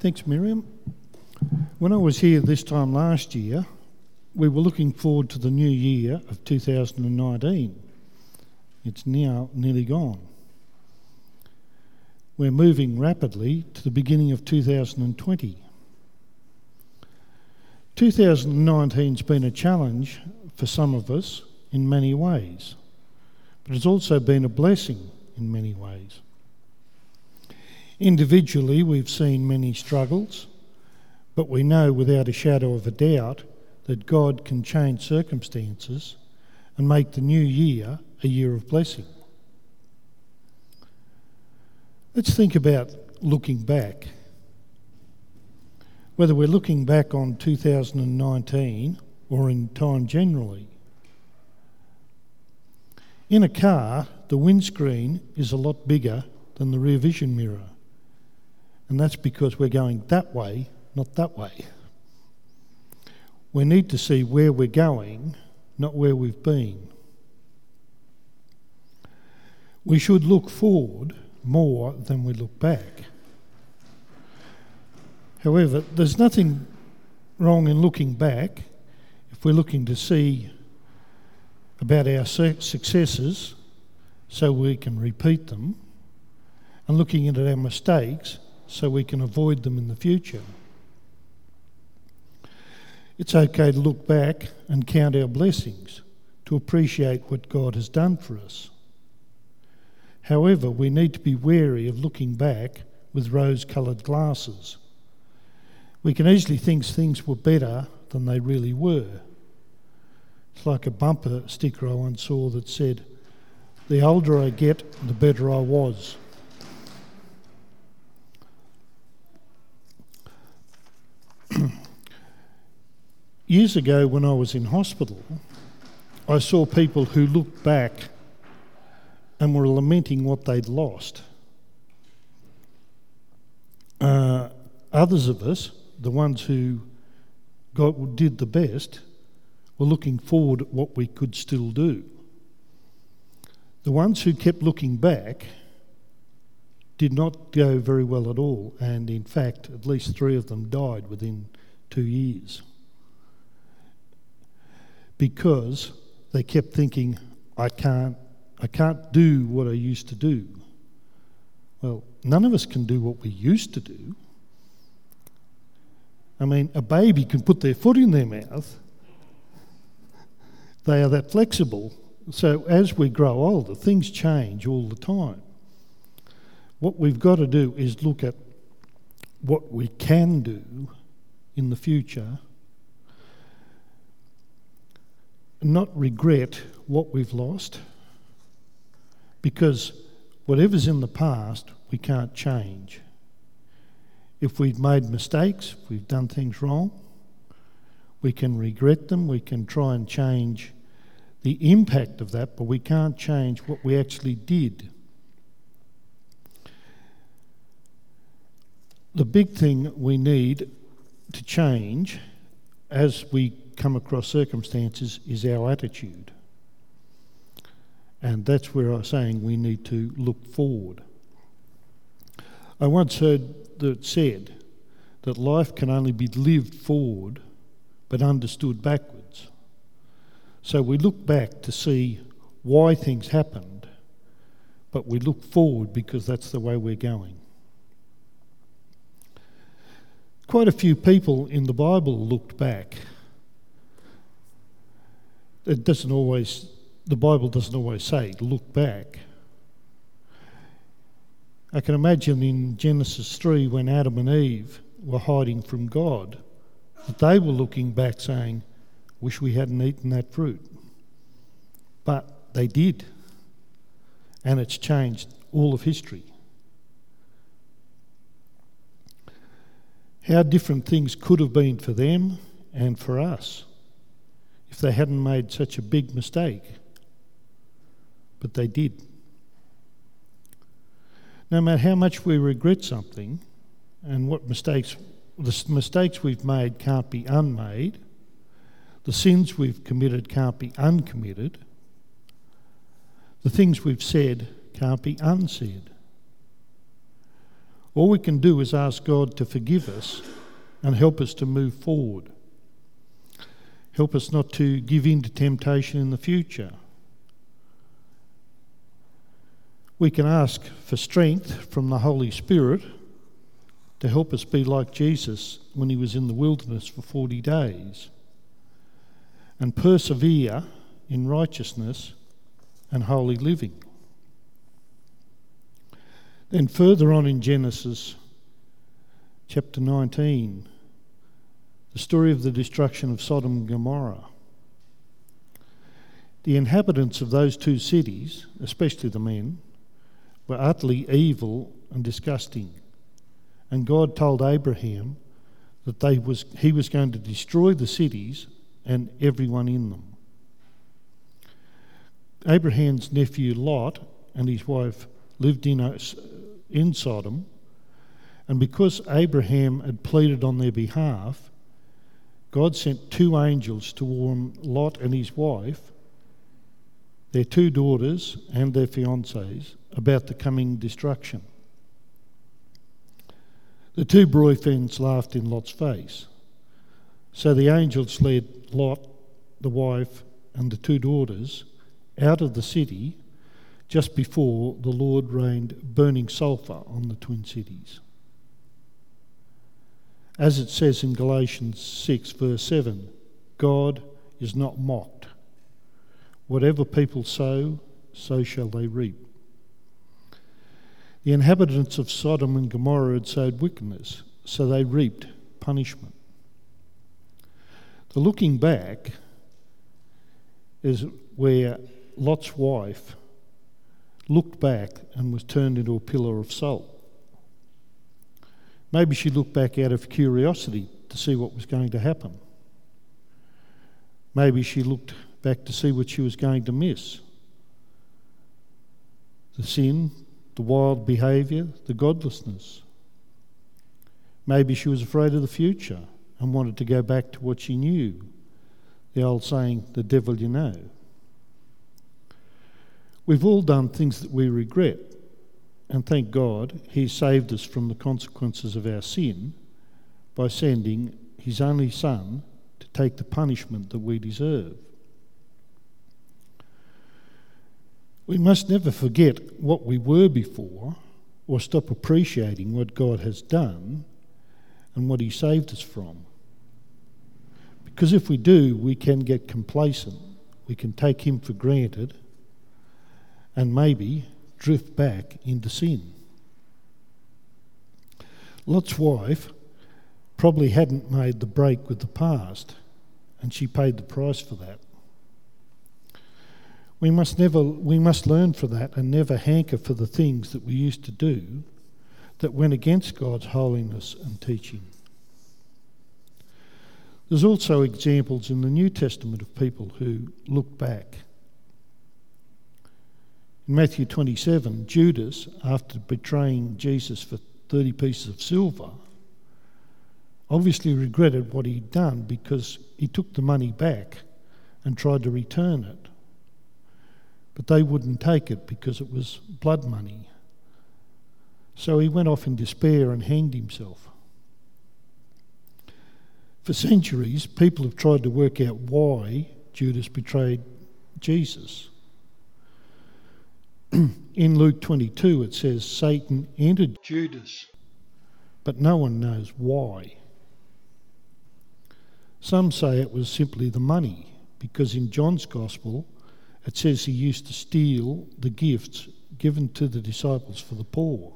Thanks, Miriam. When I was here this time last year, we were looking forward to the new year of 2019. It's now nearly gone. We're moving rapidly to the beginning of 2020. 2019's been a challenge for some of us in many ways, but it's also been a blessing in many ways. Individually, we've seen many struggles, but we know without a shadow of a doubt that God can change circumstances and make the new year a year of blessing. Let's think about looking back. Whether we're looking back on 2019 or in time generally. In a car, the windscreen is a lot bigger than the rear vision mirror. And that's because we're going that way, not that way. We need to see where we're going, not where we've been. We should look forward more than we look back. However, there's nothing wrong in looking back if we're looking to see about our successes so we can repeat them, and looking at our mistakes so we can avoid them in the future. It's okay to look back and count our blessings, to appreciate what God has done for us. However, we need to be wary of looking back with rose coloured glasses. We can easily think things were better than they really were. It's like a bumper sticker I once saw that said, The older I get, the better I was. Years ago, when I was in hospital, I saw people who looked back and were lamenting what they'd lost. Uh, others of us, the ones who got, did the best, were looking forward at what we could still do. The ones who kept looking back did not go very well at all, and in fact, at least three of them died within two years because they kept thinking, I can't, I can't do what I used to do. Well, none of us can do what we used to do. I mean, a baby can put their foot in their mouth. They are that flexible. So as we grow older, things change all the time. What we've got to do is look at what we can do in the future not regret what we've lost because whatever's in the past, we can't change. If we've made mistakes, if we've done things wrong, we can regret them, we can try and change the impact of that, but we can't change what we actually did. The big thing we need to change as we come across circumstances is our attitude. And that's where I'm saying we need to look forward. I once heard that said that life can only be lived forward but understood backwards. So we look back to see why things happened, but we look forward because that's the way we're going. Quite a few people in the Bible looked back it doesn't always, the Bible doesn't always say look back. I can imagine in Genesis 3 when Adam and Eve were hiding from God, that they were looking back saying, Wish we hadn't eaten that fruit. But they did. And it's changed all of history. How different things could have been for them and for us if they hadn't made such a big mistake. But they did. No matter how much we regret something and what mistakes, the mistakes we've made can't be unmade, the sins we've committed can't be uncommitted, the things we've said can't be unsaid. All we can do is ask God to forgive us and help us to move forward. Help us not to give in to temptation in the future. We can ask for strength from the Holy Spirit to help us be like Jesus when he was in the wilderness for 40 days and persevere in righteousness and holy living. Then, further on in Genesis chapter 19, the story of the destruction of Sodom and Gomorrah. The inhabitants of those two cities, especially the men, were utterly evil and disgusting. And God told Abraham that they was, he was going to destroy the cities and everyone in them. Abraham's nephew Lot and his wife lived in, uh, in Sodom, and because Abraham had pleaded on their behalf, God sent two angels to warn Lot and his wife, their two daughters, and their fiancés about the coming destruction. The two boyfriends laughed in Lot's face. So the angels led Lot, the wife, and the two daughters out of the city just before the Lord rained burning sulphur on the twin cities. As it says in Galatians 6, verse 7, God is not mocked. Whatever people sow, so shall they reap. The inhabitants of Sodom and Gomorrah had sowed wickedness, so they reaped punishment. The looking back is where Lot's wife looked back and was turned into a pillar of salt. Maybe she looked back out of curiosity to see what was going to happen. Maybe she looked back to see what she was going to miss the sin, the wild behaviour, the godlessness. Maybe she was afraid of the future and wanted to go back to what she knew. The old saying, the devil you know. We've all done things that we regret, and thank God He saved us from the consequences of our sin by sending His only Son to take the punishment that we deserve. We must never forget what we were before or stop appreciating what God has done and what He saved us from. Because if we do, we can get complacent, we can take Him for granted, and maybe drift back into sin. Lot's wife probably hadn't made the break with the past, and she paid the price for that. We must never we must learn for that and never hanker for the things that we used to do that went against God's holiness and teaching. There's also examples in the New Testament of people who look back. In Matthew 27, Judas, after betraying Jesus for 30 pieces of silver, obviously regretted what he'd done because he took the money back and tried to return it. But they wouldn't take it because it was blood money. So he went off in despair and hanged himself. For centuries, people have tried to work out why Judas betrayed Jesus. in Luke 22, it says Satan entered Judas, but no one knows why. Some say it was simply the money, because in John's Gospel, it says he used to steal the gifts given to the disciples for the poor.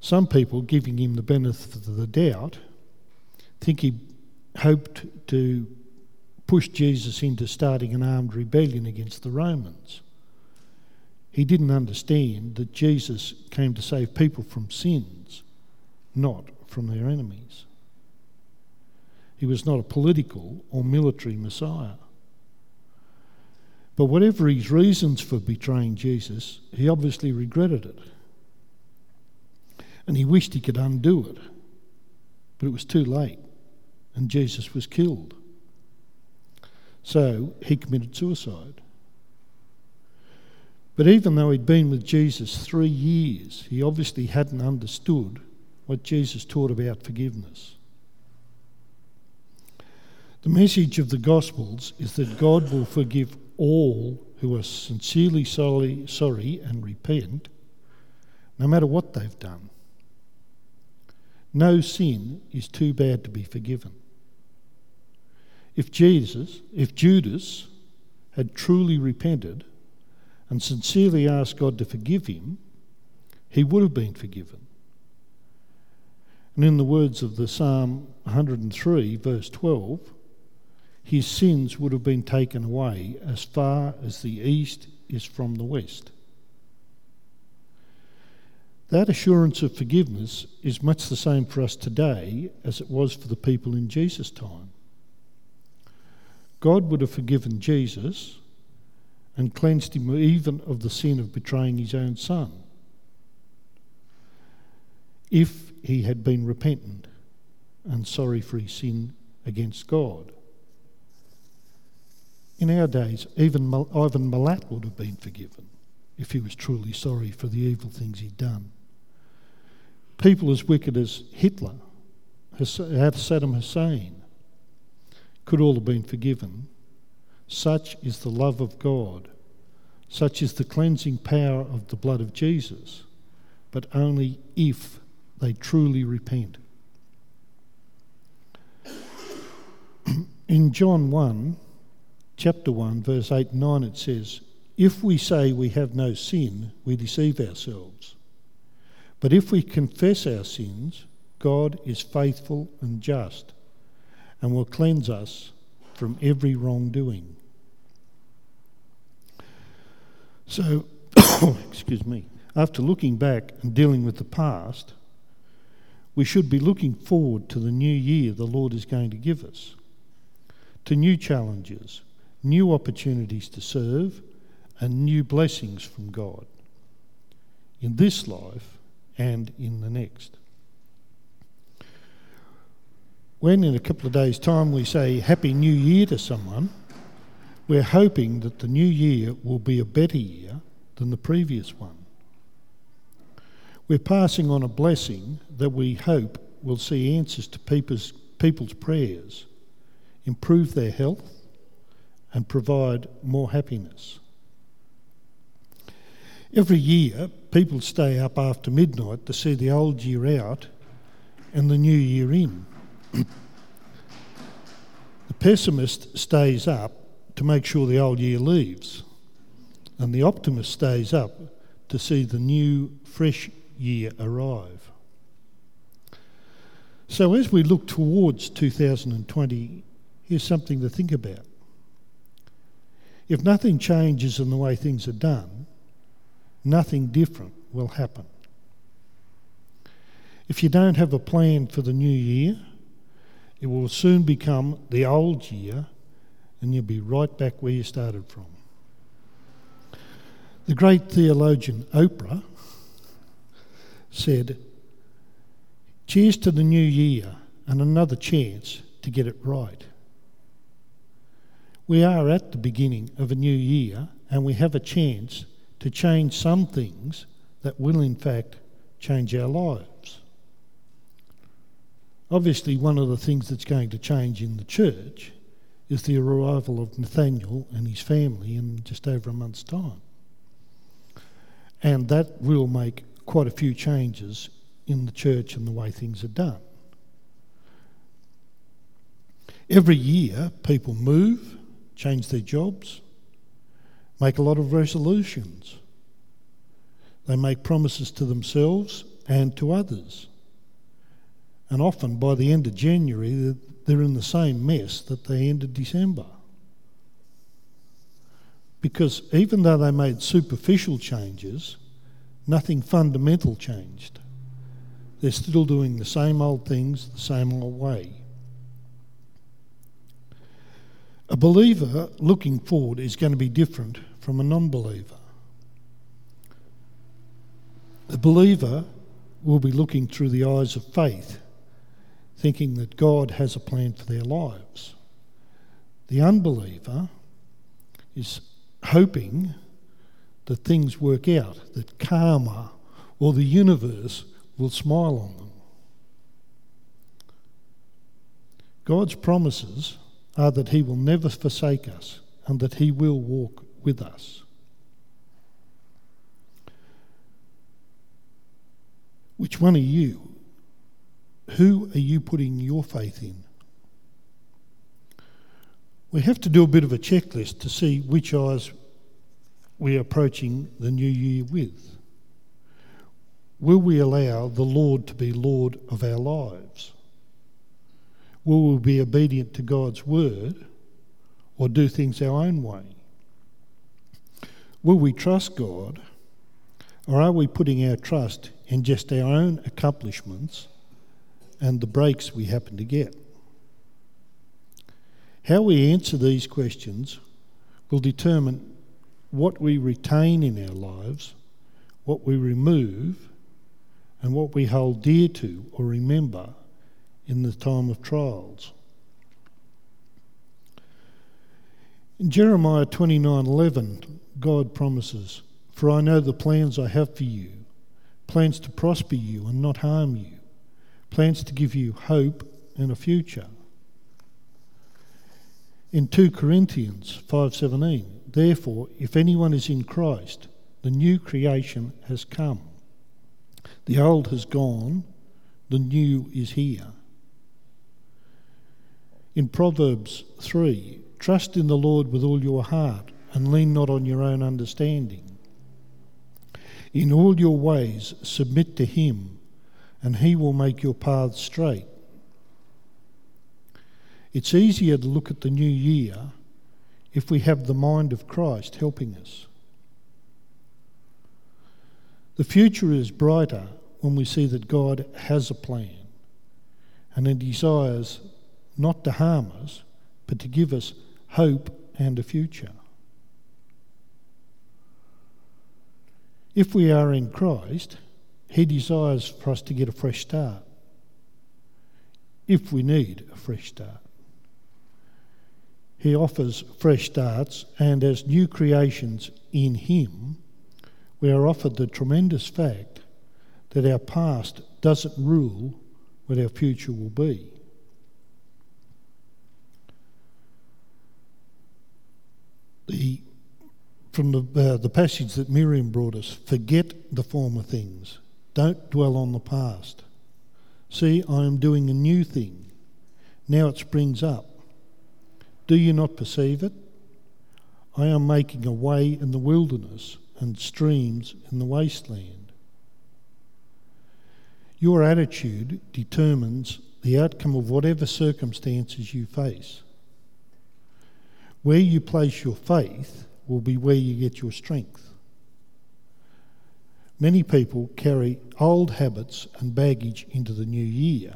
Some people, giving him the benefit of the doubt, think he hoped to push Jesus into starting an armed rebellion against the Romans. He didn't understand that Jesus came to save people from sins, not from their enemies. He was not a political or military Messiah. But whatever his reasons for betraying Jesus, he obviously regretted it. And he wished he could undo it. But it was too late, and Jesus was killed. So he committed suicide. But even though he'd been with Jesus three years, he obviously hadn't understood what Jesus taught about forgiveness. The message of the Gospels is that God will forgive all who are sincerely sorry, sorry and repent, no matter what they've done. No sin is too bad to be forgiven. If Jesus, if Judas had truly repented and sincerely asked God to forgive him, he would have been forgiven. And in the words of the Psalm 103, verse 12, his sins would have been taken away as far as the east is from the west. That assurance of forgiveness is much the same for us today as it was for the people in Jesus' time. God would have forgiven Jesus and cleansed him even of the sin of betraying his own son if he had been repentant and sorry for his sin against God. In our days, even Ivan Milat would have been forgiven if he was truly sorry for the evil things he'd done. People as wicked as Hitler, Saddam Hussein, could all have been forgiven. Such is the love of God. Such is the cleansing power of the blood of Jesus, but only if they truly repent. In John 1, chapter 1, verse 8 and 9, it says, If we say we have no sin, we deceive ourselves. But if we confess our sins, God is faithful and just and will cleanse us from every wrongdoing. So, excuse me, after looking back and dealing with the past, we should be looking forward to the new year the Lord is going to give us, to new challenges, new opportunities to serve, and new blessings from God in this life and in the next. When in a couple of days' time we say Happy New Year to someone, we're hoping that the new year will be a better year than the previous one. We're passing on a blessing that we hope will see answers to people's, people's prayers, improve their health, and provide more happiness. Every year, people stay up after midnight to see the old year out and the new year in. the pessimist stays up to make sure the old year leaves, and the optimist stays up to see the new, fresh year arrive. So, as we look towards 2020, here's something to think about. If nothing changes in the way things are done, nothing different will happen. If you don't have a plan for the new year, it will soon become the old year and you'll be right back where you started from. The great theologian Oprah said, Cheers to the new year and another chance to get it right. We are at the beginning of a new year and we have a chance to change some things that will, in fact, change our lives. Obviously, one of the things that's going to change in the church is the arrival of Nathaniel and his family in just over a month's time. And that will make quite a few changes in the church and the way things are done. Every year, people move, change their jobs, make a lot of resolutions. They make promises to themselves and to others. And often by the end of January, they're in the same mess that they ended December. Because even though they made superficial changes, nothing fundamental changed. They're still doing the same old things the same old way. A believer looking forward is going to be different from a non believer. The believer will be looking through the eyes of faith, thinking that God has a plan for their lives. The unbeliever is hoping that things work out, that karma or the universe will smile on them. God's promises are that He will never forsake us and that He will walk with us. Which one are you? Who are you putting your faith in? We have to do a bit of a checklist to see which eyes we're approaching the new year with. Will we allow the Lord to be Lord of our lives? Will we be obedient to God's word or do things our own way? Will we trust God or are we putting our trust in just our own accomplishments and the breaks we happen to get? How we answer these questions will determine what we retain in our lives, what we remove, and what we hold dear to or remember in the time of trials. In Jeremiah 29:11, God promises, "For I know the plans I have for you, plans to prosper you and not harm you, plans to give you hope and a future." In 2 Corinthians 5:17, Therefore, if anyone is in Christ, the new creation has come. The old has gone, the new is here. In Proverbs 3, trust in the Lord with all your heart and lean not on your own understanding. In all your ways, submit to Him, and He will make your paths straight. It's easier to look at the new year if we have the mind of Christ helping us. The future is brighter when we see that God has a plan and He desires not to harm us, but to give us hope and a future. If we are in Christ, He desires for us to get a fresh start. If we need a fresh start. He offers fresh starts, and as new creations in Him, we are offered the tremendous fact that our past doesn't rule what our future will be. The, from the, uh, the passage that Miriam brought us forget the former things, don't dwell on the past. See, I am doing a new thing. Now it springs up. Do you not perceive it? I am making a way in the wilderness and streams in the wasteland. Your attitude determines the outcome of whatever circumstances you face. Where you place your faith will be where you get your strength. Many people carry old habits and baggage into the new year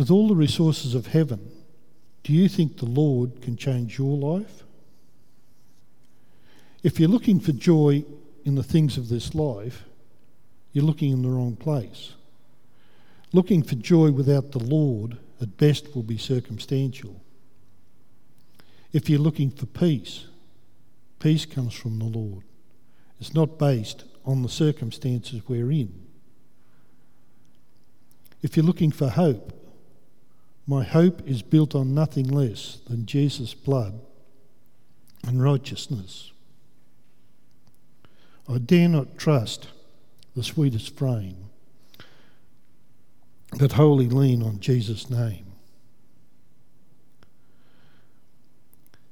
with all the resources of heaven, do you think the Lord can change your life? If you're looking for joy in the things of this life, you're looking in the wrong place. Looking for joy without the Lord at best will be circumstantial. If you're looking for peace, peace comes from the Lord. It's not based on the circumstances we're in. If you're looking for hope, my hope is built on nothing less than Jesus' blood and righteousness. I dare not trust the sweetest frame, but wholly lean on Jesus' name.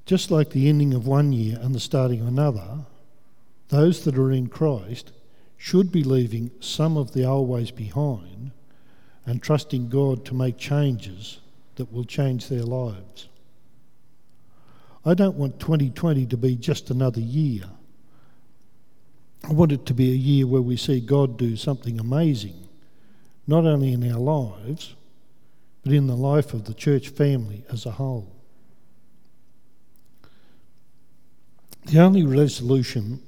Just like the ending of one year and the starting of another, those that are in Christ should be leaving some of the old ways behind and trusting God to make changes that will change their lives. I don't want 2020 to be just another year. I want it to be a year where we see God do something amazing, not only in our lives, but in the life of the church family as a whole. The only resolution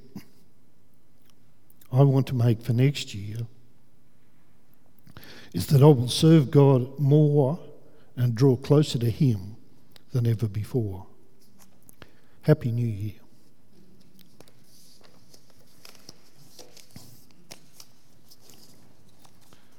I want to make for next year is that I will serve God more and draw closer to Him than ever before. Happy New Year.